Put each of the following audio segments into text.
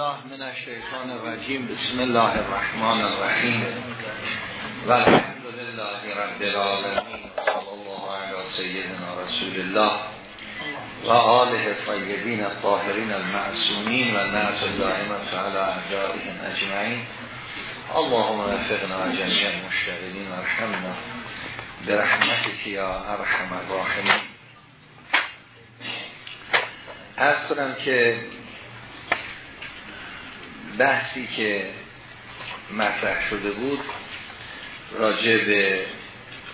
بالله من الشیطان الرجیم. بسم الله الرحمن الرحیم. و الحمد لله رب العالمین. صلی الله علی سیدنا رسول الله و آله طیبین الطاهرین المعصومین و نعت دائمت علی اعدائهم اجمعین. اللهم وفقنا جميع المشتغلین و ارحمنا برحمتك یا ارحم الراحمین. از کنم که بحثی که مطرح شده بود راجع به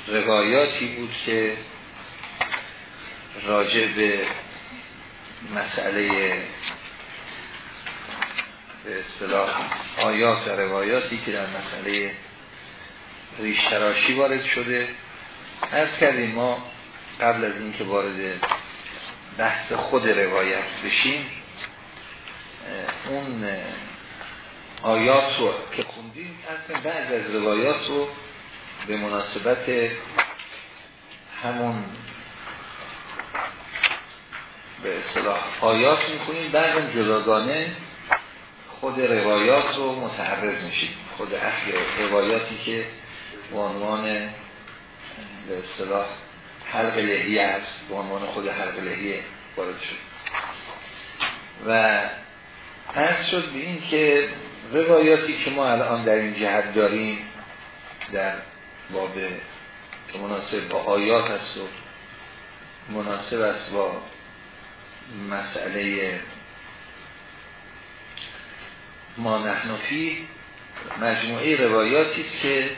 روایاتی بود که راجع به مسئله به اصطلاح آیات و روایاتی که در مسئله ریشتراشی وارد شده. از کردیم ما قبل از اینکه وارد بحث خود روایت بشیم اون آیات رو که خوندیم اصلا بعض از روایات رو به مناسبت همون به اصطلاح آیات می‌کنیم بعد جداگانه خود روایات رو متعرض میشیم. خود اصل روایاتی که به عنوان به اصطلاح حلق لحیه است به عنوان خود حلق لحیه وارد شد. و از شد به این که روایاتی که ما الان در این جهت داریم در باب که مناسب با آیات است و مناسب است با مسئله ما نحنفی مجموعه روایاتی است که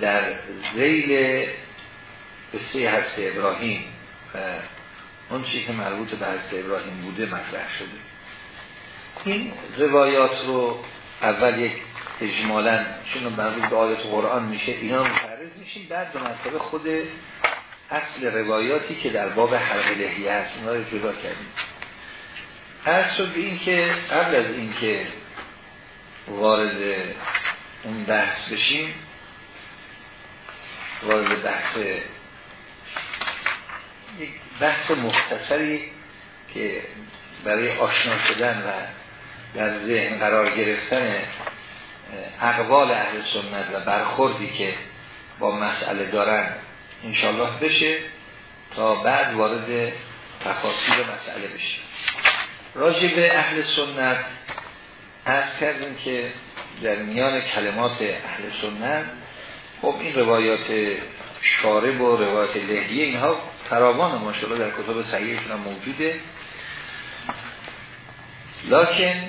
در زیل قصه حضرت ابراهیم و اون که مربوط به حضرت ابراهیم بوده مطرح شده. این روایات رو اول یک اجمالا چون مربوط به آیات قرآن میشه اینا متعرض میشیم. بعد به مسئله خود اصل روایاتی که در باب حلق لحیه هست اونا رو جدا کردیم. هر شد به این که قبل از اینکه وارد اون بحث بشیم وارد بحث یک بحث مختصری که برای آشنا شدن و در ذهن قرار گرفتن اقوال اهل سنت و برخوردی که با مسئله دارن انشالله بشه تا بعد وارد تفاصیل مسئله بشه. راجع به اهل سنت از کردیم که در میان کلمات اهل سنت خب این روایات شارب و روایات لحیه اینها فراوان ماشاءالله در کتاب صحیحشون هم موجوده. لکن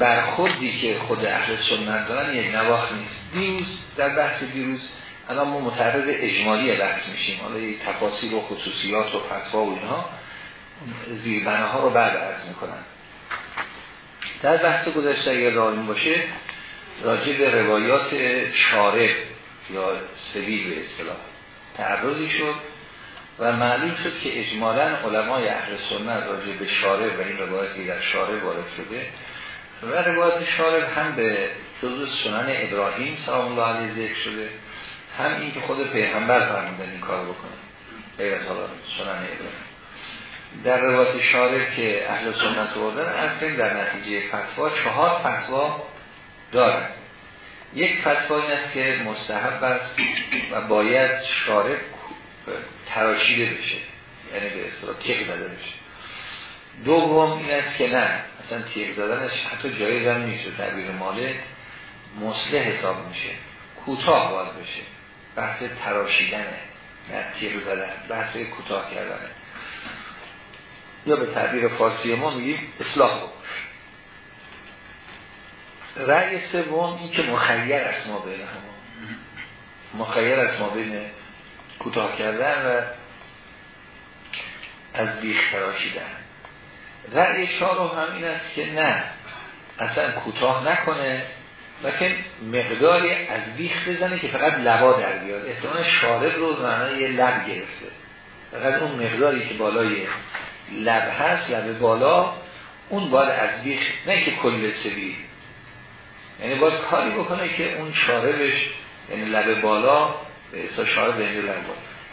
برخوردی که خود اهل سنت دارن یک نواخ نیست. دیروز در بحث دیروز الان ما متعرض اجمالی بحث میشیم. حالا یک تفاصیل و خصوصیات و فتوا و اینها زیربنه ها رو بعد عرض می‌کنن در بحث گذشته اگر راهیم باشه راجع به روایات شارب یا سبیل به اصطلاح تعرضی شد و معلوم شد که اجمالا علمای اهل سنت راجع به شارب و این روایتی در شارب وارد شده. و روایت شارب هم به جزء سنن ابراهیم سلام الله علیه ذکر شده. هم این که خود پیغمبر فرمودن این کار بکنه. غیر از حالا سنن ابراهیم. در روایت شارب که اهل سنت بردن اصلا در نتیجه فتوا چهار فتوا دارن. یک فتوا این است که مستحب است و باید شارب تراشیده بشه. یعنی به اصطلاح تیغ داده بشه. دوم این است که نه. اصلا تیغ دادنش حتی جایز هم نیست. و تعبیر ماله مصلح حساب میشه. کوتاه باز بشه. بحث تراشیدنه. نه تیغ دادن بحث کوتاه کردنه. یا به تعبیر فارسی ما میگیم اصلاح بکش. رأی سوم این که مخیر است ما بین همون. مخیر است ما بین کوتاه کردن و از بیخ تراشیدن. رأی چهارم هم این است که نه اصلا کوتاه نکنه لیکن مقداری از بیخ بزنه که فقط لبا در بیاد. احتمال شارب رو معنای لب گرفته. فقط اون مقداری که بالای لب هست لب بالا اون باید از بیخ نه که کل سبیل. یعنی باید کاری بکنه که اون شاربش یعنی لب بالا به اصلا شارب لب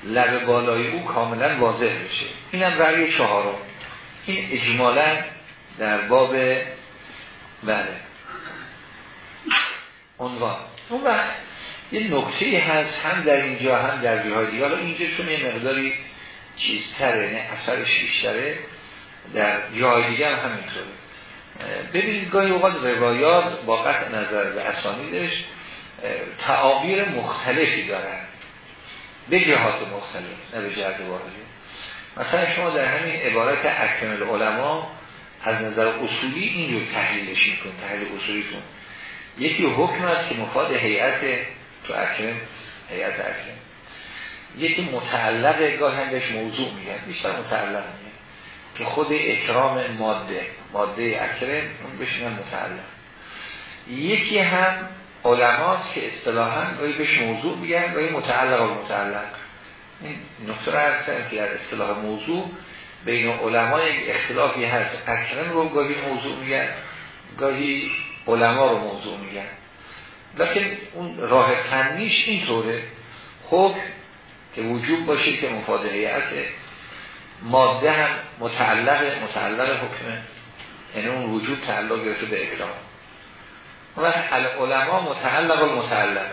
لب بالای او کاملا واضح بشه. اینم رأی چهارم. این اجمالا در باب بله. عنوان. اون وقت یه نکته هست هم در اینجا هم در جاهای دیگه. حالا اینجا چون یه مقداری چیزتره نه اثرش بیشتره در جای دیگه هم همینطوره. ببینید گاهی اوقات روایات با قطع نظر به اسانیدش تعابیر مختلفی دارن. به جهات مختلف نه به جهت واحدی مثلا شما در همین عبارت اکمل علما از نظر اصولی اینجور تحلیلش میکن تحلیل اصولیتون یکی حکم است که مفاد هیئت تو اکرم هیئت اکرم یکی متعلق گاه بهش موضوع میگن بیشتر متعلق میگن. که خود اکرام ماده ماده اکرم اون بشینن متعلق. یکی هم علماست که اصطلاحا گاهی بهش موضوع میگن گاهی متعلق و متعلق. این نقطه را که در اصطلاح موضوع بین علمای اختلافی هست. اکرم رو گاهی موضوع میگن گاهی علما رو موضوع میگن. لیکن اون راه تنمیش اینطوره. حکم که وجود باشه که مفاده ماده هم متعلق متعلق حکمه. یعنی اون وجود تعلق گرفته به اکرام و علما متعلق و متعلق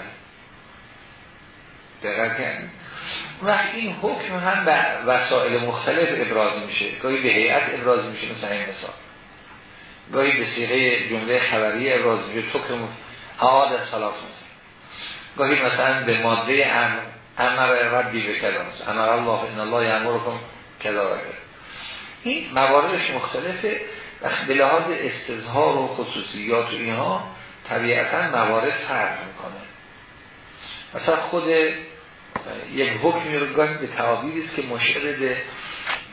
دقیق کردیم وقت این حکم هم به وسائل مختلف ابراز میشه. گاهی به هیئت ابراز میشه مثل این مثال. گاهی به سیغه جمله خبری ابراز میشه تو که عاد سلات مثل گاهی مثلا به ماده امر امر ربی به کلام امر الله ان الله یامرکم کذا و این مواردش مختلفه. و به لحاظ استظهار و خصوصیات اینها طبیعتا موارد فرق می‌کنه. مثلا خود یک حکمی رو گاهی به تعابیری است که مشعر به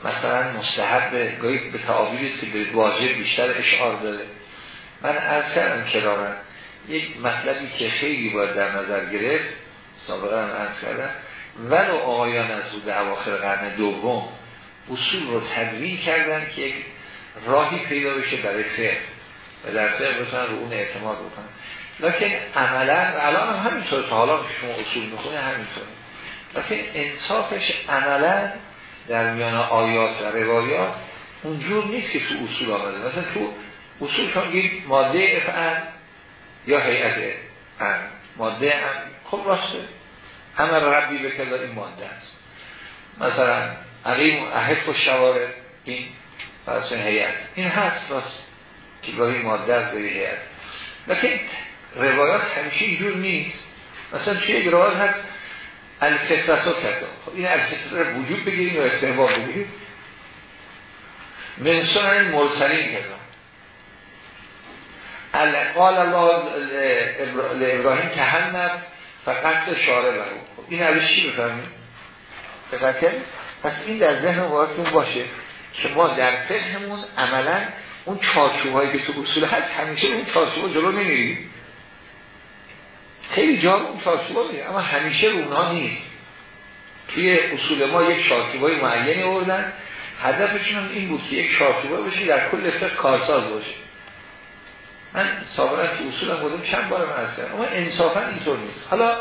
مثلا مستحب گاهی به تعابیری است که به واجب بیشتر اشعار داره. من از کردم کرارم یک مطلبی که خیلی باید در نظر گرفت سابقا هم ارز کردم ولو آقایان از رو اواخر قرن دوم اصول رو تدوین کردن که یک راهی پیدا بشه برای فقه. و در فقه بتونن رو اون اعتماد بکنن. لیکن عملا الان هم همینطور تا حالا شما اصول می‌خونه همینطور لیکن انصافش عملا در میان آیات و روایات اونجور نیست که تو اصول آمده. مثلا تو اصول کن ماده افعال یا هیئت ام ماده ام خب راسته. همه ربی به کلا این ماده است. مثلا عقیم احف و شواره این فرسون هیئت. این هست راست که گاهی ماده است گاهی هیئت. لیکن روایات همیشه اینجور نیست. مثلا توی یک روایت هست الفطرت و خب این الفطرت وجود بگیریم یا استحباب بگیریم. منسان این مرسلین کذا قال الله لابراهیم تهنب فقط شاره برو خب این ازش چی بفهمیم فقط پس این در ذهن واقعتون باشه که ما در فقهمون عملا اون چارچوب که تو اصول هست همیشه اون چارچوب جلو نمیریم خیلی جا اون چارچوب میریم اما همیشه اونها نیست. توی اصول ما یک چارچوب های معینی آوردن. هدفشون هم این بود که یک چارچوب باشه در کل فقه کارساز باشه. من سابقا تو اصولم بودم چند بار من اما انصافا اینطور نیست. حالا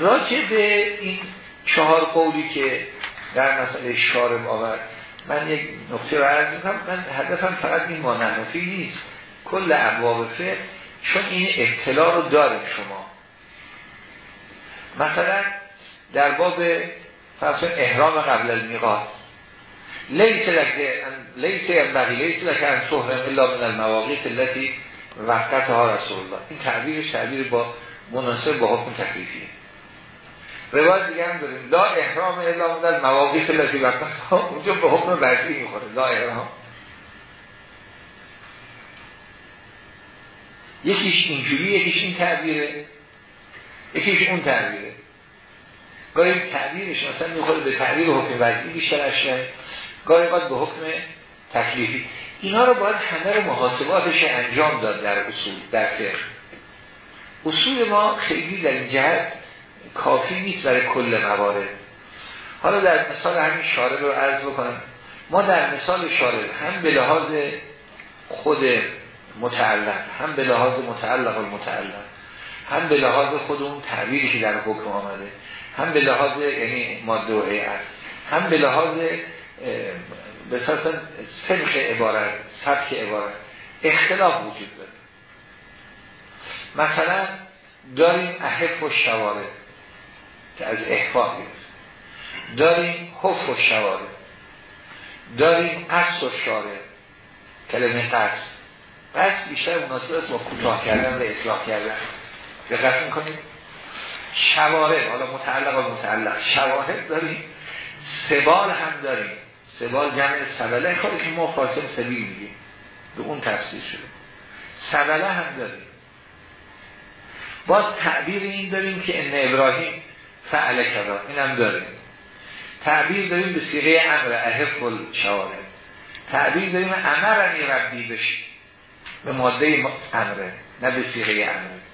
راجع به این چهار قولی که در مسئله شارب آورد من یک نقطه رو عرض می‌کنم. من هدفم فقط این مانحنفی نیست. کل ابواب فقه چون این اطلاع رو داریم شما. مثلا در باب فرض احرام قبل المیقات لیس لکه لیس ینبغی لیس لکه ان سهرم الا من المواقیت التي وقت ها رسول الله. این تعبیرش تعبیر با مناسب با حکم تکلیفیه روایت دیگه هم داریم. لا احرام الا مدل مواقیت التي وقت ها اونجا به حکم وضعی می‌خوره. لا احرام. یکیش اینجوری یکیش این تعبیره. یکیش اون تعبیره. گاهی تعبیرش مثلا می‌خوره به تعبیر حکم وضعی بیشتر اشیاء. گاهی قد به حکم تکلیفی. اینا رو باید همه رو محاسباتش انجام داد در اصول در فقه. اصول ما خیلی در این جهت کافی نیست برای کل موارد. حالا در مثال همین شارب رو عرض بکنم. ما در مثال شارب هم به لحاظ خود متعلق هم به لحاظ متعلق و متعلق. هم به لحاظ خود اون تعبیری که در حکم آمده هم به لحاظ یعنی ماده و هم به لحاظ به اساس سنخ عبارت سبک عبارت اختلاف وجود داره. مثلا داریم احف و شواره که از احفاق گرفت. داریم حف و شواره داریم قصد و شاره کلمه قصد. قصد بیشتر مناسب است با کوتاه کردن و اصلاح کردن. دقت می‌کنیم شواره حالا متعلق و متعلق. شواهد داریم سبال هم داریم. سبال جمع سبله خواهی که ما فاسم سبیل میگیم. به اون تفسیر شده. سبله هم داریم. باز تعبیر این داریم که ان ابراهیم فعل کذا. این هم داریم. تعبیر داریم به سیغه امر احف شواره تعبیر داریم امرنی ربی بشی. به ماده امره نه به سیغه امره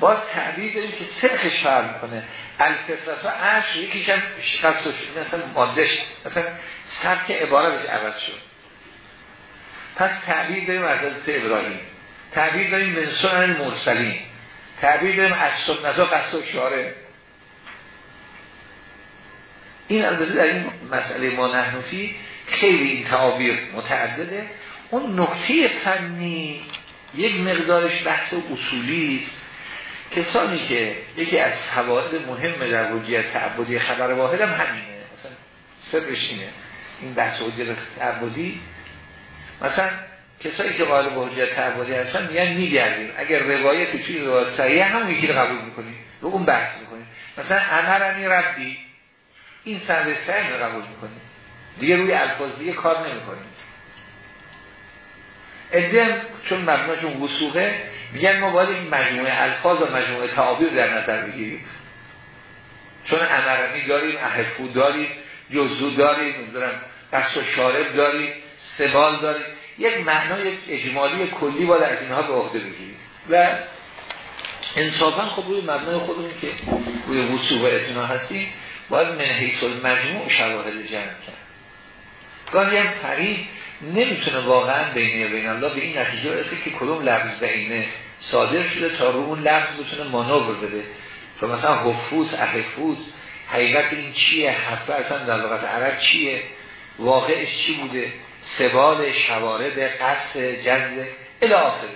باز تعبیر داریم که سرخش فرم کنه الفطرت و عشر یکیش هم قصد شد مثلا مادهش مثلا سبک عبارتش عوض شد. پس تعبیر داریم از حضرت ابراهیم. تعبیر داریم من سنن مرسلین تعبیر داریم از سنت و قصد و شاره این البته در این مسئله ما نحنفی خیلی این تعابیر متعدده. اون نکته فنی یک مقدارش بحث اصولی است. کسانی که یکی از حوادث مهم در وجیت تعبدی خبر واحد هم همینه. مثلا سرش اینه. این بحث وجیت تعبدی. مثلا کسایی که قائل به حجت تعبدی هستن میگن میگردیم. اگر روایت توی روایت صحیح هم یکی رو قبول می‌کنیم. رو اون بحث می‌کنیم. مثلا امرنی ربی. این سند صحیح رو قبول می‌کنیم. دیگه روی الفاظ دیگه کار نمی‌کنیم. ادم چون مبناشون وسوقه میگن ما باید این مجموعه الفاظ و مجموعه تعابیر در نظر بگیریم. چون امرنی داریم احفو داریم جزو داریم قصد و شارب داریم سبال داریم. یک معنای اجمالی کلی باید از اینها به عهده بگیریم. و انصافا خب روی مبنای خودمون که روی وصول و اتنا هستیم باید منحیص المجموع شواهد جمع کرد. گاهی هم فرید نمی‌تونه واقعا بینه بین الله به این نتیجه برسه که کدوم لفظ بینه صادر شده تا رو اون لفظ بتونه مانور بده. تو مثلا حفوظ احفوظ حقیقت این چیه؟ حفظ اصلا در لغت عرب چیه؟ واقعش چی بوده؟ سبال شوارد قصد جزد الاخری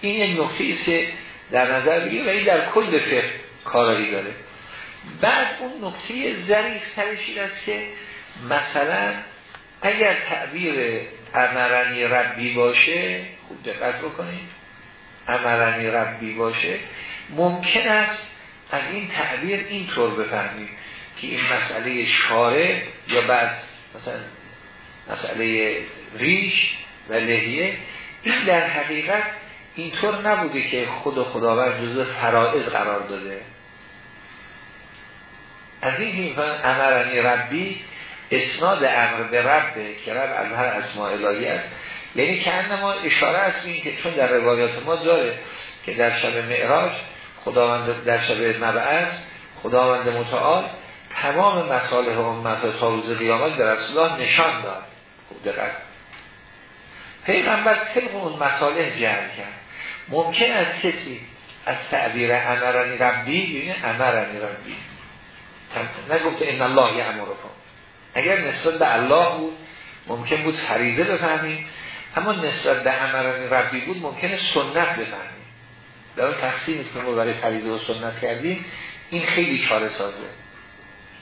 این یک نقطه است که در نظر بگیر و این در کل فقه کارایی داره. بعد اون نقطه ظریف ترش است که مثلا اگر تعبیر امرنی ربی باشه خوب دقت بکنید. امرنی ربی باشه ممکن است از این تعبیر اینطور بفهمید که این مسئله شاره یا بعد مثلا مسئله ریش و لحیه این در حقیقت اینطور نبوده که خود خداوند جزء فرائض قرار داده. از این امرنی ربی اسناد امر به ربه که رب از هر اسماء الهی است. یعنی که ما اشاره است این که چون در روایات ما داره که در شب معراج خداوند در شب مبعث خداوند متعال تمام مصالح امت تا روز قیامت در رسول الله نشان داد. خوب دقت. پیغمبر طبق اون مصالح جمع کرد. ممکن است کسی از تعبیر امرنی ربی یعنی امرنی ربی. نگفته ان الله یامرکم اگر نسبت به الله بود ممکن بود فریضه بفهمیم. اما نسبت به امرنی ربی بود ممکنه سنت بفهمیم. در اون تقسیمی که ما برای فریضه و سنت کردیم. این خیلی چاره سازه.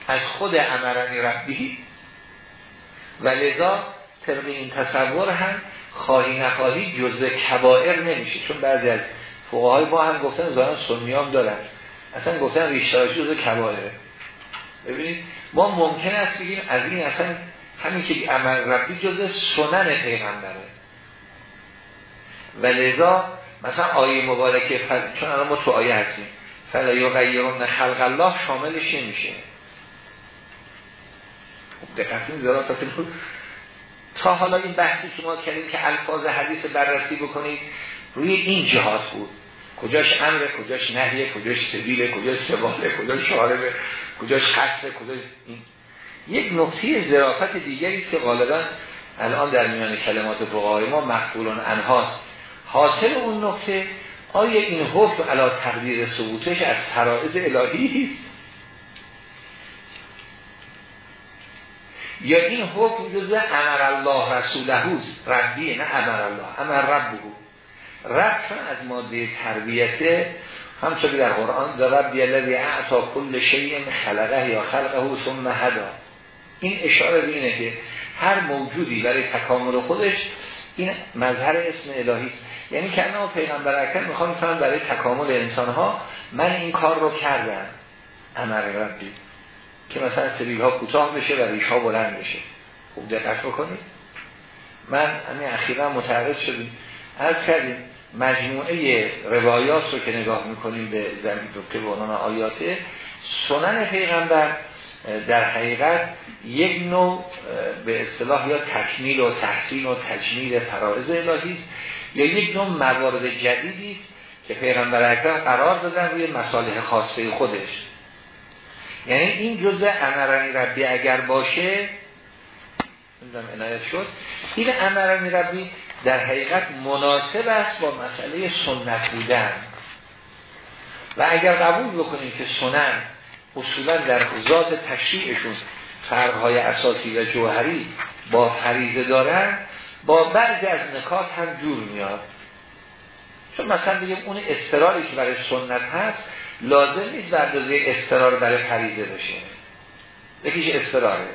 از خود امرنی ربی و لذا طبق این تصور هم خواهی نخواهی جزء کبائر نمیشه. چون بعضی از فقهای ما هم گفتن زانان سنی هم دارن. اصلا گفتن ریشتراش جزء کبائره. ببینید ما ممکن است بگیم از این اصلا همین که عمل ربی جزء سنن پیغمبره. و لذا مثلا آیه مبارکه فل... چون الان ما تو آیه هستیم. فلا یغیرون خلق الله شاملش نمیشه خب دقت تا حالا این بحثی که ما کردیم که الفاظ حدیث بررسی بکنید روی این جهات بود. کجاش امره کجاش نهیه کجاش سبیله کجاش سواله کجاش شاربه کجاش خسته کجاش این. یک نقطه ظرافت دیگری که غالبا الان در میان کلمات فقهای ما مقبولان انهاست. حاصل اون نقطه آیا این حکم علا تقدیر ثبوتش از فرائض الهی یا این حکم جزء امر الله رسوله ربی نه امر الله. امر ربه. رب از ماده تربیته همچنین در قرآن در ربی الذی اعطا کل شیء خلقه یا خلقه ثم هدا این اشاره به اینه که هر موجودی برای تکامل خودش این مظهر اسم الهی است. یعنی که انا پیغمبر اکرم می‌خوام می‌فهمم برای تکامل انسان ها من این کار رو کردم. امر ربی. که مثلا سبیل ها کوتاه بشه و ریش ها بلند بشه. خوب دقت بکنید. من همین اخیرا متعرض شدیم از کردیم مجموعه روایات رو که نگاه می‌کنیم به زمین به عنوان آیاته سنن پیغمبر در حقیقت یک نوع به اصطلاح یا تکمیل و تحسین و تجمیل فرائض الهی یا یک نوع موارد جدیدی است که پیغمبر اکرم قرار دادن روی مصالح خاصه خودش. یعنی این جزء امرانی ربی اگر باشه نمی‌دونم عنایت شد این امرانی ربی در حقیقت مناسب است با مسئله سنت بودن. و اگر قبول بکنیم که سنن اصولا در ذات تشریعشون فرقهای اساسی و جوهری با فریضه دارن با بعضی از نکات هم جور میاد. چون مثلا بگیم اون استراری که برای سنت هست لازم نیست در استرار برای فریضه بشه. یکیش استراره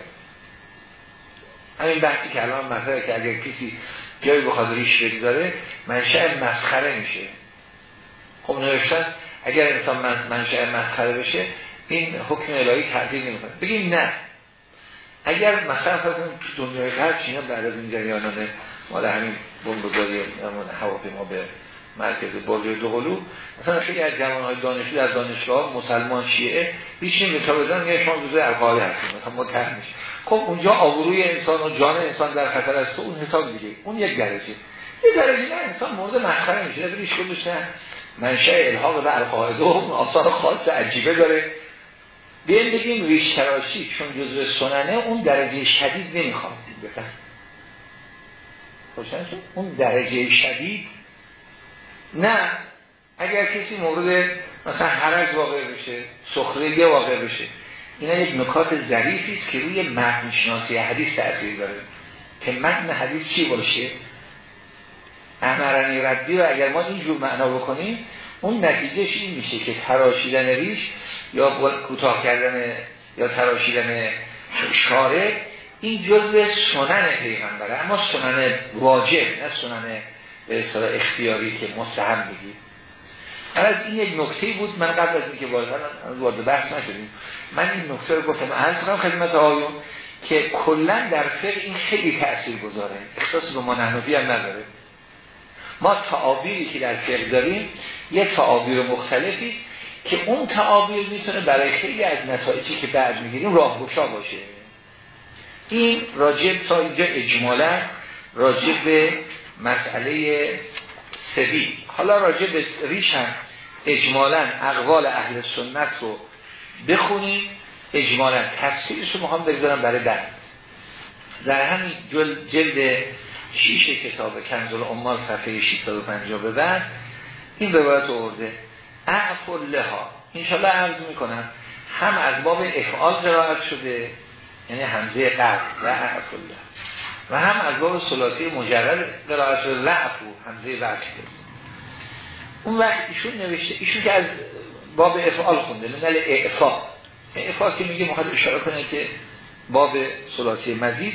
همین بحثی که الان مثلا که اگر کسی جایی بخواد ریش بگذاره منشأ مسخره میشه. خب نوشتن اگر انسان منشأ مسخره بشه این حکم الهی تعدیل نمی‌کنه. بگیم نه. اگر مثلا فرض تو دنیای غرب چینا بعد از این جریانان مال همین بمبگذاری هواپیما به مرکز برج دوقلو مثلا خیلی از جوانهای دانشجو در دانشگاه مسلمان شیعه هیچ نمیتا بزن یه شما جزء القاعده هستیم مثلا متهم میشه. خب اونجا آبروی انسان و جان انسان در خطر است اون حساب دیگه اون یک درجه. یه درجه نه انسان مورد مسخره میشه. ریش گذاشتن منشأ الحاق به القاعده و آثار خاص عجیبه داره. بیاین بگیم ریش تراشی چون جزء سننه اون درجه شدید نمی‌خواد بفهم اون درجه شدید؟ نه. اگر کسی مورد مثلا حرج واقع بشه سخره واقع بشه اینا یک نکات ظریفی است که روی متن شناسی حدیث تاثیر داره. که متن حدیث چی باشه؟ امرنی ردی رو اگر ما اینجور معنا بکنیم اون نتیجهش این میشه که تراشیدن ریش یا کوتاه کردن یا تراشیدن شاره این جزء سنن پیغمبره اما سنن واجب نه سنن به اصطلاح اختیاری که مستهم بگید از این یک نکته بود من قبل از اینکه وارد بحث نشدیم من این نکته رو گفتم. عرض کنم خدمت آیون که کلا در فقه این خیلی تأثیر گذاره. اختصاص به ما نحنفی هم نداره. ما تعابیری که در فقه داریم یه تعابیر مختلفی که اون تعابیر می‌تونه برای خیلی از نتایجی که بعد می‌گیریم راهگشا باشه. این راجب تا اینجا اجمالا راجب به مسئله سبی حالا راجع به ریش هم اجمالا اقوال اهل سنت رو بخونیم. اجمالا تفسیرش رو می‌خوام بگذارم برای بعد. در همین جلد شیش کتاب کنزل امال صفحه 650 به بعد این روایت آورده. اعفو لها انشاءالله عرض می‌کنم هم از باب افعال قرائت شده یعنی همزه قرد و اعفو لها و هم از باب سلاسی مجرد قرائت شده لعفو همزه وقت اون وقت ایشون نوشته ایشون که از باب افعال خونده مثل اعفا. اعفا که میگه مخواد اشاره کنه که باب سلاسی مزید.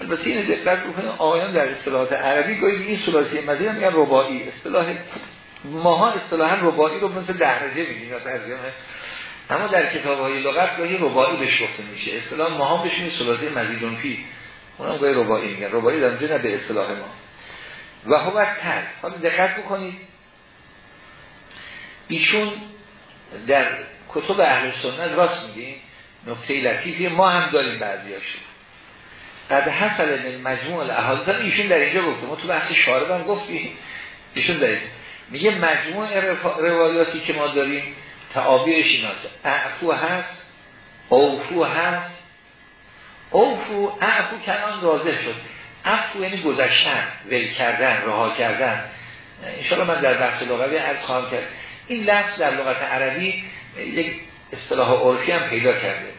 البته این دقت بکنه آیان در اصطلاحات عربی گاهی این سلاسی مزید هم میگن رباعی. اصطلاح ماها اصطلاحا رباعی رو مثل درجه میگیم اما در کتاب های لغت گاهی رباعی بهش گفته میشه. اصطلاح ماها بهش میگه سلاسی مزیدون فی اونم گاهی رباعی میگن. رباعی در نه به اصطلاح ما. و هو تر حالا دقت بکنید. ایشون در کتب اهل سنت راست میگه نکته لطیفی ما هم داریم بعضیاشون قد حصل من مجموع الاحادیث. ایشون در اینجا گفته. ما تو بحث شارب هم گفتیم. ایشون داریم میگه مجموع روایاتی که ما داریم تعابیرش این اعفو هست اوفو هست. اوفو اعفو کنان رازه شد. عفو یعنی گذشتن ول کردن رها کردن. انشاءالله من در بحث لغوی عرض خواهم کرد. این لفظ در لغت عربی یک اصطلاح عرفی هم پیدا کرده.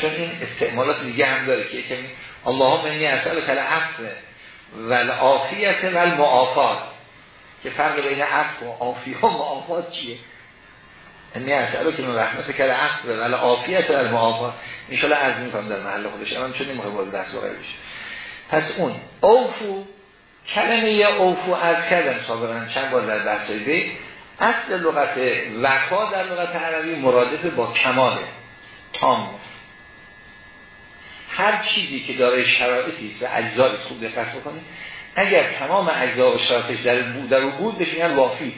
چون این استعمالات دیگه هم داره که کمی اللهم انی کل عفو و العافیت و المعافات که فرق بین عفو و عافیه و معافات چیه؟ انی اسالو که من رحمت کل عفو و العافیت و المعافات ان شاء الله عرض می‌کنم در محل خودش. الان چون نمی‌خوام باز بحث بشه. پس اون اوفو کلمه اوفو از کردم سابقا چند بار در بحثای بی اصل لغت وفا در لغت عربی مرادف با کماله. تام. هر چیزی که داره شرایطی و اجزای خوب دقت بکنید اگر تمام اجزا و شرایطش در بود در بود بشه وافی.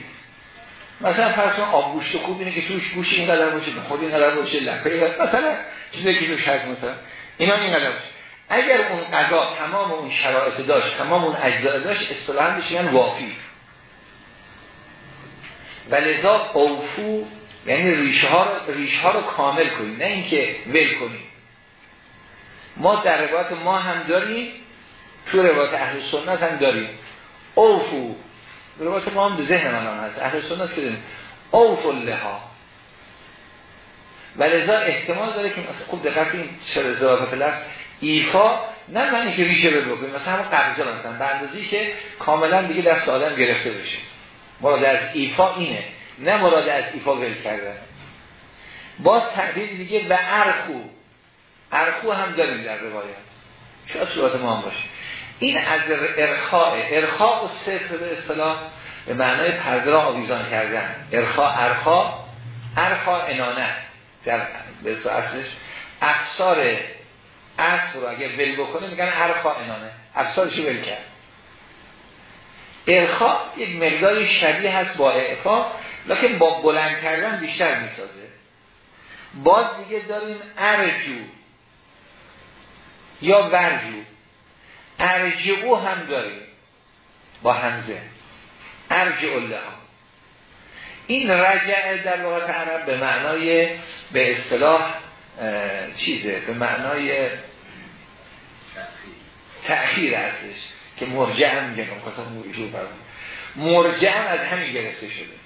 مثلا فرض کن آب گوشت خوب اینه که توش گوش اینقدر باشه خود اینقدر باشه لپه مثلا چیزی که توش هست مثلا. اینا اینقدر باشه. اگر اون قضا تمام اون شرایط داشت تمام اون اجزا داشت اصطلاحا بشه وافی. و لذا اوفو یعنی ریشه ها رو, ریشه ها رو کامل کنیم نه اینکه ول کنیم ما در ما هم داریم تو روایت اهل سنت هم داریم. اوفو روایت ما هم به ذهن من هم هست. اهل سنت که داریم. اوفو لها و لذا احتمال داره که خوب دقت این چرا ضرافت لفظ ایفا نه معنی که ریشه بکنیم مثلا همون قبضه مثلا. به اندازی که کاملا دیگه دست آدم گرفته بشه. مراد از ایفا اینه. نه مراد از ایفا ول کردن. باز تعبیر دیگه و ارخو. ارخو هم داریم در روایت. شاید صورت ما هم باشه. این از ارخاء. ارخاء و صفر به اصطلاح به معنای پرده را آویزان کردن. ارخاء ارخا ارخا انانه. در به اصلش افسار اصل رو اگه ول بکنه میگن ارخا انانه. افسارشو ول کرد. ارخا یک مقداری شبیه هست با اعفا لکن با بلند کردن بیشتر می‌سازه. باز دیگه داریم ارجو یا ورجو. ارجعو هم داریم. با همزه ارجع الله. این رجع در لغت عرب به معنای به اصطلاح چیزه؟ به معنای تأخیر هستش که مرجع هم میگن مرجع هم از همین گرفته شده.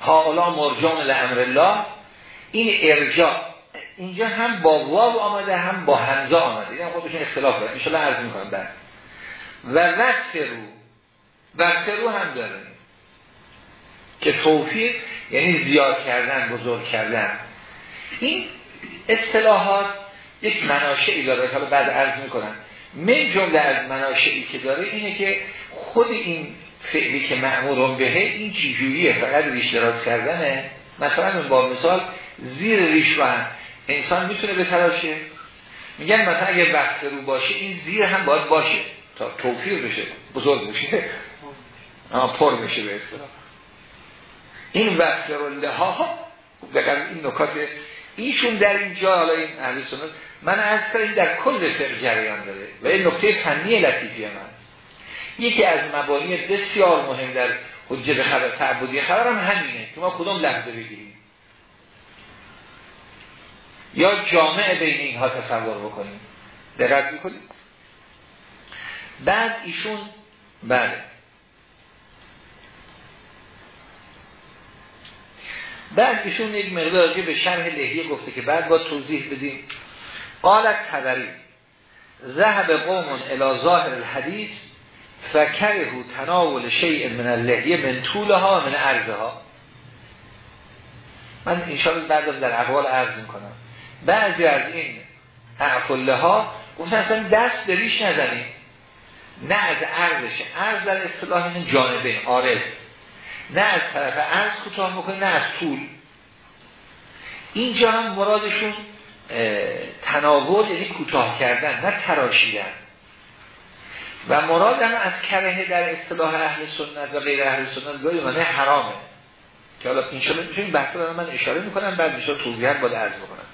حالا مرجان لعمر الله. این ارجاع اینجا هم با واو آمده هم با همزه آمده. این خودشون اختلاف داره انشاءالله عرض می‌کنم بعد و وقت رو وقت رو هم داره. که توفیق یعنی زیاد کردن بزرگ کردن. این اصطلاحات یک مناشعی داره. حالا بعد عرض می‌کنم. من جمله از مناشعی که داره اینه که خود این فعلی که معمورون بهه این چجوریه؟ فقط ریش دراز کردنه؟ مثلا با مثال زیر ریش رو هم انسان می‌تونه به تراشه میگن مثلا اگه وقت رو باشه این زیر هم باید باشه تا توفیر بشه. بزرگ بشه. پر بشه به اصطلاح. این وقت رو ها این نکات ایشون در اینجا حالا این اهل سنت من از این در کل فقه جریان داره. و این نکته فنی لطیفی من یکی از مبانی بسیار مهم در حجت خبر تعبدی خبر هم همینه. که ما کدوم لحظه بگیریم یا جامعه بین اینها تصور بکنیم. دقت می‌کنیم بعد ایشون بله. بعد ایشون یک مقدار به شرح لحیه گفته که بعد با توضیح بدیم. قالت تبری ذهب قوم الى ظاهر الحدیث فکره تناول شیء من اللحیه من طولها من عرضها. من انشاءالله بعد در اقوال عرض می‌کنم. بعضی از این اعفله ها گفتن اصلا دست بریش نزنیم نه از عرضش عرض در اصطلاح این جانبه آرز. نه از طرف عرض کوتاه می‌کنه نه از طول. اینجا هم مرادشون تناول یعنی کوتاه کردن نه تراشیدن. و مراد هم از کرهه در اصطلاح اهل سنت و غیر اهل سنت گاهی معنی حرامه. که حالا این بحث رو من اشاره می‌کنم بعد میشه توضیحات باید عرض بکنم.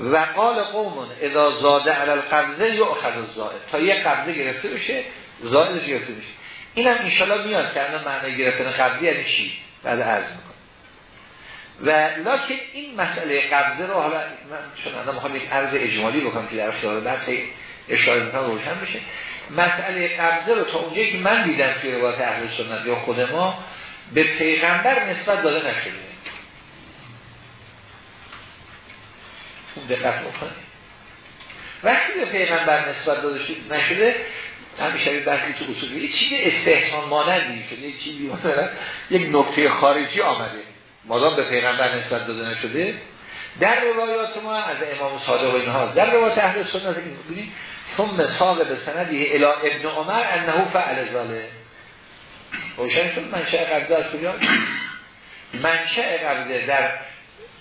و قال قومون اذا زاده علی القبضه یؤخذ الزائد. تا یه قبضه گرفته بشه زائدش گرفته بشه اینم انشاءالله میاد که الان معنی گرفتن قبضه یعنی چی؟ بعد عرض می‌کنم. و لکن این مسئله قبضه رو حالا من چون الان می‌خوام یک عرض اجمالی بکنم که در اختیار بحث اشاره می‌کنم روشن بشه. مسئله قبضه رو تا اونجایی که من دیدم توی روایت اهل سنت یا خود ما به پیغمبر نسبت داده نشده. خوب دقت بکنید وقتی به پیغمبر نسبت داده نشده همیشه بحثی تو اصول یه چیزی استحسان مانندی شده یه چیزی مثلا یک نکته خارجی آمده. مادام به پیغمبر نسبت داده نشده. در روایات ما از امام صادق و اینها در روایات اهل سنت ببینید ثم ساق به سندی الى ابن عمر انه فعل ذاله روشن شد منشأ قبضه از کجا؟ منشأ قبضه در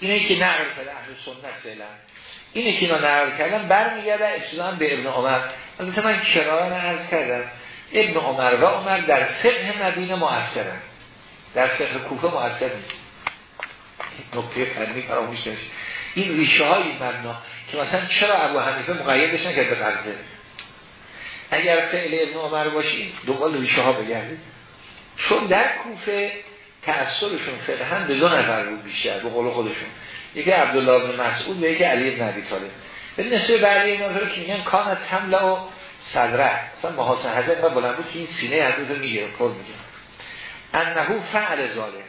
اینه که نقل کرده اهل سنت فعلا. اینه که اینا نقل کردن برمیگرده ابتدا به ابن عمر. البته من کرایه عرض کردم؟ ابن عمر و عمر در فقه مدینه مؤثرن. در فقه کوفه مؤثر نیست نکته فنی فراموش نشه. این ریشه های مبنا که مثلا چرا ابو حنیفه مقیدش نکرد به قرضه اگر فعل ابن عمر باشید دنبال ریشه ها بگردید. چون در کوفه تأثیرشون فقهن به دو نفر بود بیشتر به قول خودشون. یکی عبدالله بن مسعود و یکی علی بن ابی طالب. به نسبه بعدی اینا که میگن کان تملا و صدره. مثلا محاسن حضرت و بلند بود که این سینه حضرت رو میگه پر میگه انهو فعل ظالم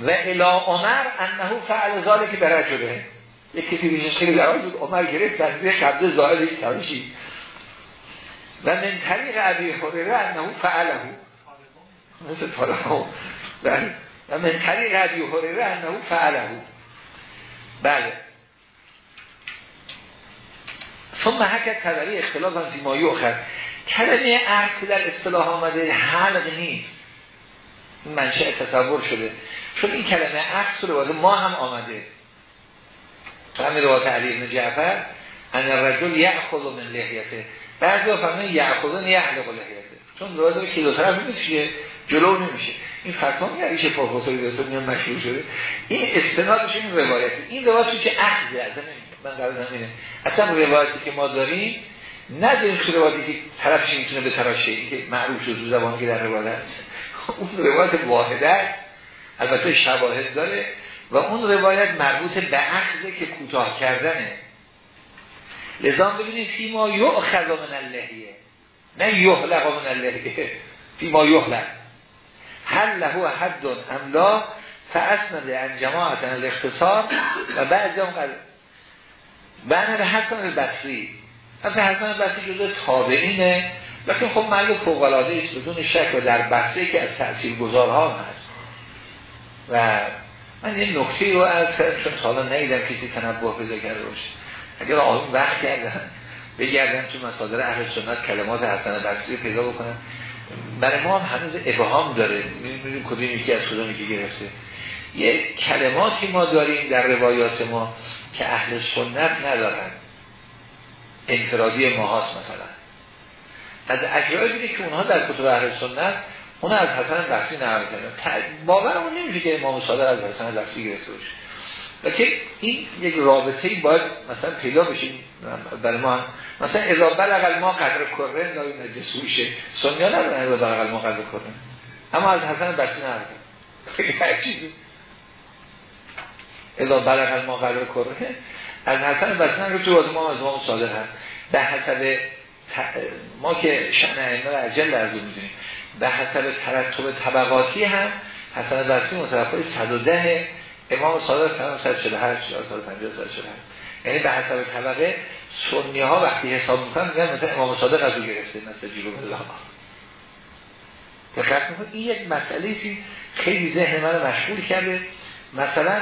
و الا عمر انهو فعل ظالم که برد شده. یک کسی بیشتر خیلی دراز بود عمر گرفت تنظیر قبض ظاهر یک تمشی و من طریق عبی حریره انهو فعله. مثل طالبه بله. و من طریق عبی حریره انهو فعله. بله. ثم حکت تبری اختلاف هم زیمایی اخر کلمه که در اصطلاح آمده حلق نیست. منشه تصور شده. چون این کلمه عکس رو ما هم آمده. همین روایت علی ابن جعفر ان الرجل یأخذ من لحیته. بعضی فرمودن یأخذون یحلق لحیته. چون روایت که دو طرف نمیشه جلو نمیشه. این فتوا میگه پروفسوری دست میان مشهور شده. این استنادش این روایت. این روایتی که اخذه از من قرار نمینه اصلا روایتی که ما داریم نداریم که روایتی که طرفش می‌تونه به تراشه که معروف شد زبانی که در روایت هست اون روایت واحده البته شواهد داره و اون روایت مربوط به اخذه که کوتاه کردنه. لذا ببینید فیما یؤخذ من اللحیه. نه یحلق من اللحیه. فیما یحلق هل له حد املا فاسند عن جماعت الاختصار و بعضی هم قد بنر حسن البصری. حسن البصری جزء تابعینه. لیکن خب مرد فوقلاده است بدون شک و در بحثی که از تأثیر گذارها هست. و من یه نکته رو از چون حالا نیدم کسی تنبه بزه کرده باشه. اگر آقایون وقت کردن بگردن تو مصادر اهل سنت کلمات حسن بصری پیدا بکنن. برای ما هم هنوز ابهام داره. می‌دونیم کدوم یکی از کدوم که گرفته. یه کلماتی ما داریم در روایات ما که اهل سنت ندارن. انفرادی ماهاست مثلا. از اجرای بیده که اونها در کتب اهل سنت اون از حسن بحثی نقل کردن. باورمون نمیشه که امام صادق از حسن بحثی گرفته باشه. که این یک رابطه باید مثلا پیدا بشه. برای ما مثلا اذا بلغ ما قدر کره لا نجسوشه سنیا ندارن اذا ما قدر کره اما از حسن بحثی نقل خیلی عجیبه. اذا بلغ ما قدر کره از حسن بحثی نقل تو ما از امام صادق هست. به حسب ما که شأن ائمه عجل در می‌دونیم. به حسب ترتب طبقاتی هم حسن بصری متوفای 110 امام صادق سال 148 سال 50 سال 48 یعنی به حسب طبقه سنی ها وقتی حساب می‌کنن میگن مثلا امام صادق از او گرفته مثل جلو الله دقت این یک مسئله خیلی ذهن من مشغول کرده. مثلا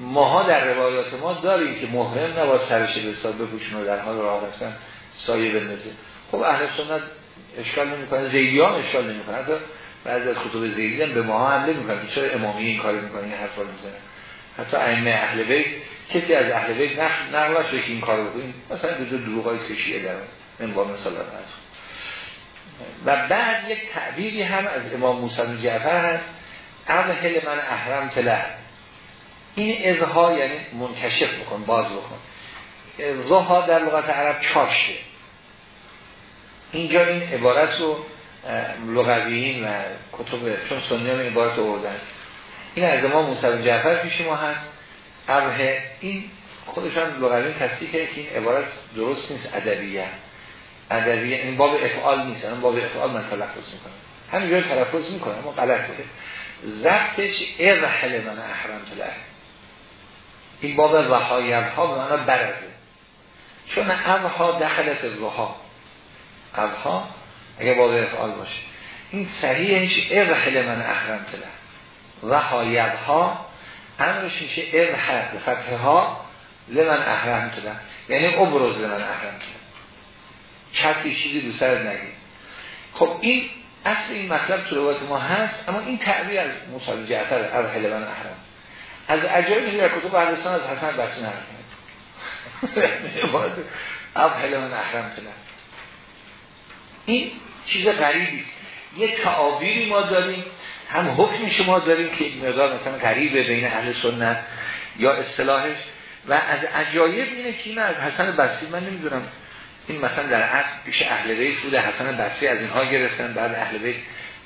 ماها در روایات ما داریم که محرم نباید سرش به حساب بپوشونه در حال راه رفتن سایه بندازه. خب اهل سنت اشکال نمی‌کنه زیدیان اشکال نمی‌کنه حتی بعضی از خطوب زیدی به ما حمله می‌کنن که چرا امامی این کار می‌کنه این حرفا می‌زنه حتی ائمه اهل بیت کسی از اهل بیت نقل که این کارو بکنین مثلا دو دروغای کشیه در من با مثلا هست. و بعد یک تعبیری هم از امام موسی جعفر هست. اوهل من احرم تله این ازها یعنی منکشف بکن باز بکن. ازها در لغت عرب چاشه. اینجا این عبارت رو لغویین و کتب چون سنیان عبارت آوردن. این از ما موسی جعفر پیش ما هست. اوه این خودشان لغویین تصدیق که این عبارت درست نیست ادبیه. ادبیه این باب افعال نیست این باب افعال من تلفظ می‌کنم. همینجور تلفظ می‌کنم اما غلط بوده ضبطش ارحل من احرم تله این باب وحایب ها به معنی برزه چون ابها دخلت روها ابها اگه باب افعال باشه. این صحیحش ارحل من احرم تله وحایب ها امرش میشه ارحل به فتحه ها لمن احرم تله یعنی ابرز لمن احرم تله چطی چیزی دو سرت نگید خب این اصل این مطلب تو روایت ما هست اما این تعبیر از موسی جعفر ارحل من احرم. از عجایبی در کتب اهلستان از حسن بسین حرف ارحل من احرم تله این چیز غریبی. یه تعابیری ما داریم هم حکم شما داریم که این مقدار مثلا غریبه بین اهل سنت یا اصطلاحش. و از عجایب اینه که این از حسن بصری من نمی‌دونم این مثلا در اصل پیش اهل بیت بوده حسن بصری از اینها گرفتن بعد اهل بیت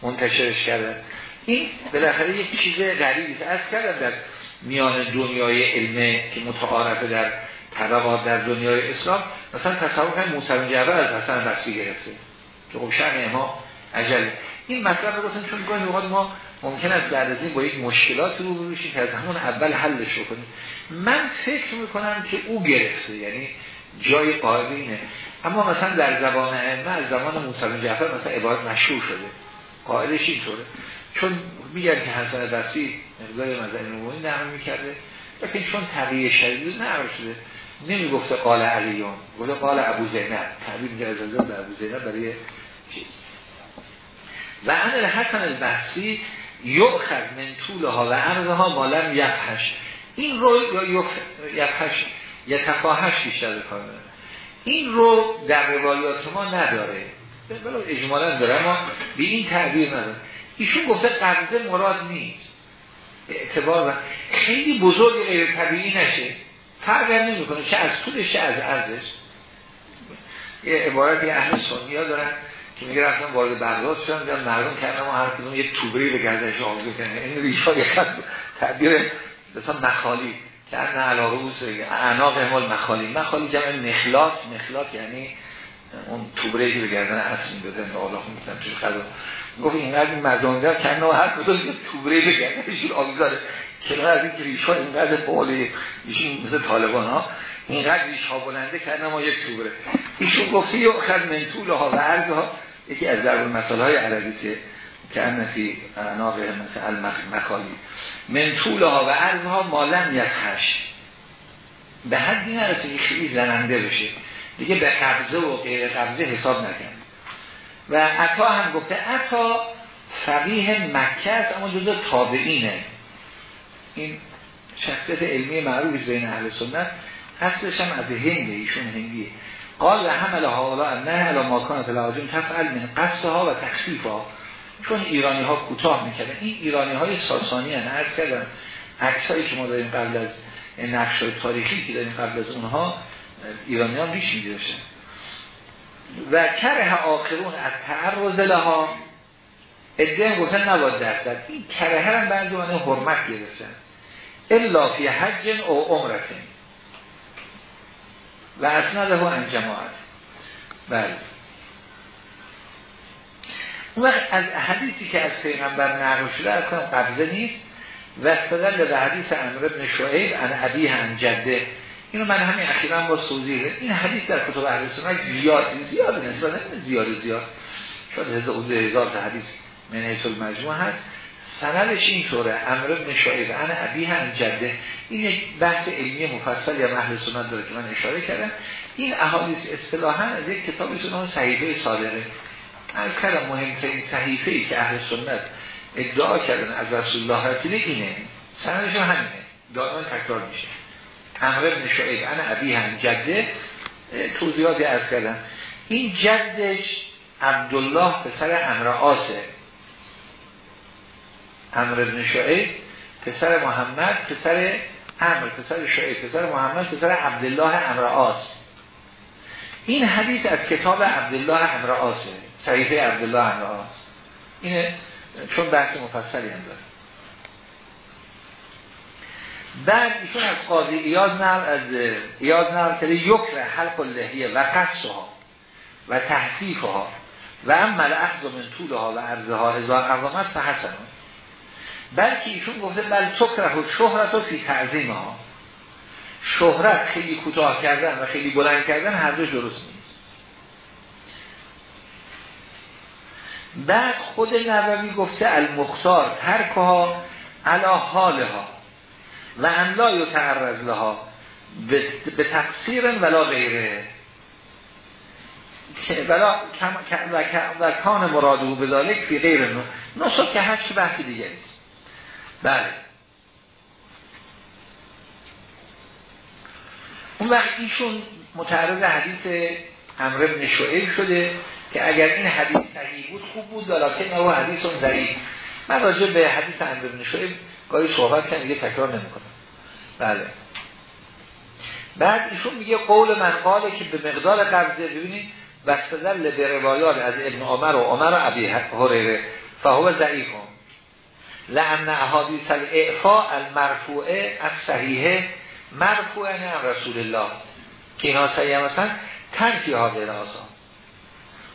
منتشرش کردن. این بالاخره یک چیز غریبی است. از کردن در میان دنیای علمه که متعارفه در طبقات در دنیای اسلام مثلا تصور کنید موسی بن از حسن بصری گرفته. که خب شأن ما عجله. این مطلب رو گفتم چون گاهی اوقات ما ممکن است بعد از این با یک مشکلات رو بشیم که از همون اول حلش رو کنیم. من فکر می‌کنم که او گرفته یعنی جای قاعده اما مثلا در زبان ائمه از زمان موسی جعفر مثلا عبارت مشهور شده. قاعدش اینطوره. چون میگن که حسن بصری مقدار مزن نمونی نعم می‌کرده. لیکن چون تغییر شدید نعم شده. نمی‌گفته قال علیون. گفته قال ابو زینب. تعبیر میگه از ابو زینب برای چیز. و ان حسن البحثی یؤخذ من طولها و عرضها مالم یفحش این رو یفحش یتفاحش بیشتر بکنه این رو در روایات ما نداره. بلو اجمالا داره اما به این تعبیر نداره. ایشون گفته قبضه مراد نیست. اعتبار خیلی بزرگ غیر طبیعی نشه. فرق نمی کنه چه از طولش چه از عرضش. یه عبارت اهل سنی ها دارن. که میگه رفتم وارد بغداد شدم دیدم مردم کردم و هر کدوم یه توبری به گردش آویزه کنه این ریشا یه خط تعبیر مثلا مخالی. که نه علاقه بود اعناق همال مخالی. مخالی جمع مخلات مخلات یعنی اون توبری که به گردن اصل می‌دادن به آلاخ می‌تونم توش خدا گفت اینقدر این مردم در کنه و هر کدوم یه توبری به گردنشون آویزاره کنار از این که ریشا اینقدر بالی ایشون مثل طالبان ها اینقدر ریش ها بلنده کردن ما یک توبره. ایشون گفته یه خد منطول ها و عرض ها یکی از ضرب مسائل های عربی که انفی اعناق مثل مخالی. من طولها و عرضها مالن هش به حدی نرسه که خیلی زننده بشه. دیگه به قبضه و غیر قبضه حساب نکن و عطا هم گفته عطا فقیه مکه است اما جزء تابعینه. این شخصیت علمی معروف بین اهل سنت اصلش هم از هنده ایشون هندیه. قال و حمل حالا نه علا ماکان تلاجم تفعل من قصدها و تخفیفها. چون ایرانی ها کوتاه می‌کردن. این ایرانی های ساسانی هن عرض عکسایی که ما داریم قبل از نقش تاریخی که داریم قبل از اونها ایرانی هم ریش و کره آخرون از تعرض لها. ادعا گفتن نباید درصد این کره هم بعضی حرمت گرفتن. الا فی حج او عمرتن. و اسناده ان جماعت بله. اون وقت از حدیثی که از پیغمبر نقل شده از کنم قبضه نیست. و استدل به حدیث امر ابن شعیب ان ابیه ان جده. اینو من همین اخیرا با توضیح این حدیث در کتب اهل سنت زیاد زیاد نسبت زیاد زیاد. شاید هزار هزار تا حدیث من مجموع هست. سندش اینطوره. امر ابن شعیب ان ابی هم جده. این یک بحث علمی مفصل یا محل سنت داره که من اشاره کردم. این احادیث اصطلاحا از یک کتابی به صحیفه صادقه از کردم مهمترین صحیفه ای که اهل سنت ادعا کردن از رسول الله رسوله اینه. سندش همینه. دائما تکرار میشه. امر ابن شعیب ان ابی هم جده. توضیحاتی از این جدش عبدالله پسر امر امر ابن شعیب پسر محمد پسر امر پسر شعیب پسر محمد پسر عبدالله امر آس این حدیث از کتاب عبدالله امر آسه صحیفه عبدالله امر آس اینه چون بحث مفصلی هم داره. بعد ایشون از قاضی ایاز نر از ایاز نر که یکره حلق اللحیه و قصها و تحقیفها و اما اخذ من طولها و عرضها هزار عوامت فحسنون. بلکه ایشون گفته بل تکره و شهرت و فی تعظیم ها. شهرت خیلی کوتاه کردن و خیلی بلند کردن هر دو درست نیست. بعد خود نبوی گفته المختار ترکها علا حالها و انلا یتعرض لها به تقصیر ولا غیره. ولا و کان مرادو به ذالک فی غیر نصف که چی بحث دیگه نیست بله. اون وقت ایشون متعرض حدیث امر ابن شعیب شده که اگر این حدیث صحیح بود خوب بود که او حدیث اون ضعیف. من راجع به حدیث امر ابن شعیب گاهی صحبت کنم دیگه تکرار نمی‌کنم. بله. بعد ایشون میگه قول من قاله که به مقدار قبضه ببینید وستدل به روایات از ابن عمر و عمر و عبی هریره فهو ضعیف لعن احادیث الاعفاء المرفوعه از صحیحه مرفوعه نه رسول الله. که اینا صحیح مثلا ترکی ها به آسا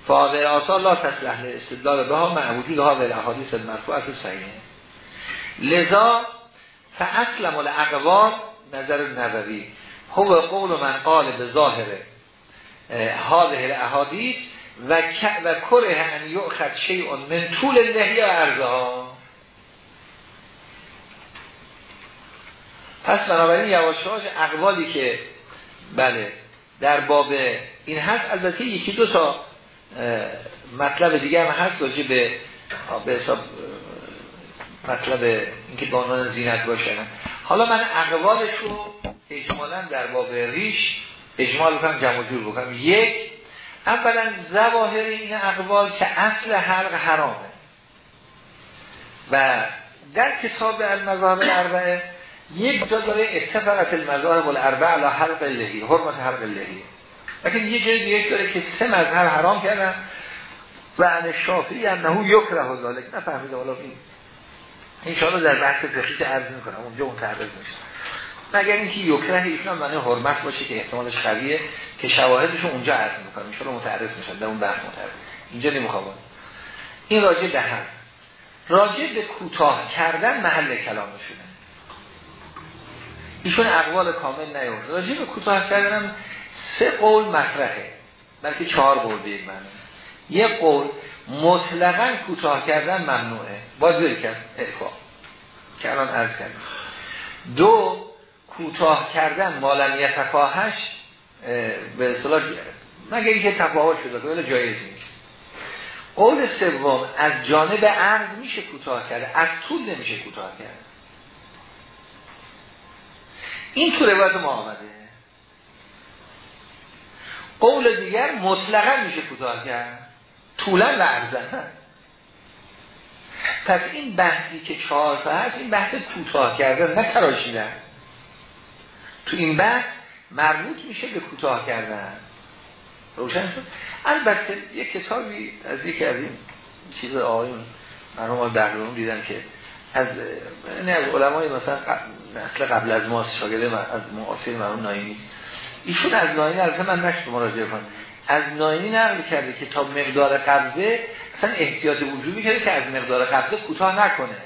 فاضل آسا لا تسلح استدلال به ها مع به احادیث المرفوعه صحیحه لذا فاصل مال اقوال نظر نظری هو قول من قال به ظاهره هذه احادیث و و کره ان یؤخذ شیء من طول اللحیه ارزها پس بنابراین یواش یواش اقوالی که بله در باب این هست البته یکی دو تا مطلب دیگه هم هست راجع به به حساب مطلب اینکه به زینت باشن حالا من اقوالش رو اجمالا در باب ریش اجمال بکنم جمع جور بکنم. یک اولا زواهر این اقوال که اصل حلق حرامه. و در کتاب المذاهب الاربعه یک جا داره اتفاقت المذاهب الاربعه علی حلق اللهی حرمت حلق اللهی لیکن یه جای دیگه داره که سه مذهب حرام کردن و ان شافعی انه یکره ذالک نفهمیده حالا این ان در بحث فقهی عرض می‌کنم اونجا اون تعرض میشه. مگر اینکه یکره ایشون معنی حرمت باشه که احتمالش قویه که شواهدشون اونجا عرض می‌کنم. ان متعرض میشن در اون بحث متعرض. اینجا نمی‌خوام این راجع به هم. راجع به کوتاه کردن محل کلامشونه. ایشون اقوال کامل نیورد راجع کوتاه کردن سه قول مطرحه. بلکه چهار قول به معنی یه قول مطلقا کوتاه کردن ممنوعه. باید کرد ارفا که الان عرض کردیم دو کوتاه کردن مالن یتفاهش به اصطلاح مگر اینکه تفاوت شده ولی جایز نیست. قول سوم از جانب عرض میشه کوتاه کرده از طول نمیشه کوتاه کرد. این تو روایت ما آمده. قول دیگر مطلقا میشه کوتاه کرد طولا و عرضن پس این بحثی که چهار هست این بحث کوتاه کرده نه تراشیدن. تو این بحث مربوط میشه به کوتاه کردن. روشن شد؟ البته یک کتابی از یکی از این چیز آقایون مرحوم بهرون دیدم که از نه از علمای مثلا نسل قبل از ما شاگرد از معاصر مرحوم نایمی. ایشون از نایمی البته من نشد مراجعه کنم. از نایمی نقل کرده که تا مقدار قبضه اصلا احتیاط وجودی کرده که از مقدار قبضه کوتاه نکنه.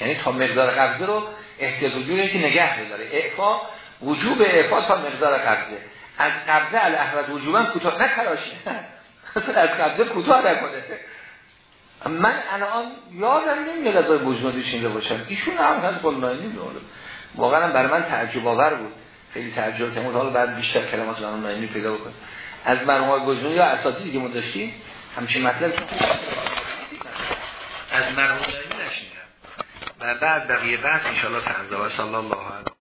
یعنی تا مقدار قبضه رو احتیاط وجودی که نگه داره. اعفا وجوب اعفا تا مقدار قبضه. از قبضه الاحوز وجوبا کوتاه نتراشی. از قبضه کوتاه نکنه. من الان یادم نمیاد از بوجمادی شینده باشم. ایشون هم هست قلنانی واقعا برای من تعجب آور بود. خیلی تعجب کردم حالا بعد بیشتر کلمات نایمی پیدا بکنم از مرحوم گزنوی یا اساتیدی که ما داشتیم همچین مطلب از مرحوم نایمی نشیدم و بعد بقیه بحث انشاءالله تعالی صلی الله علیه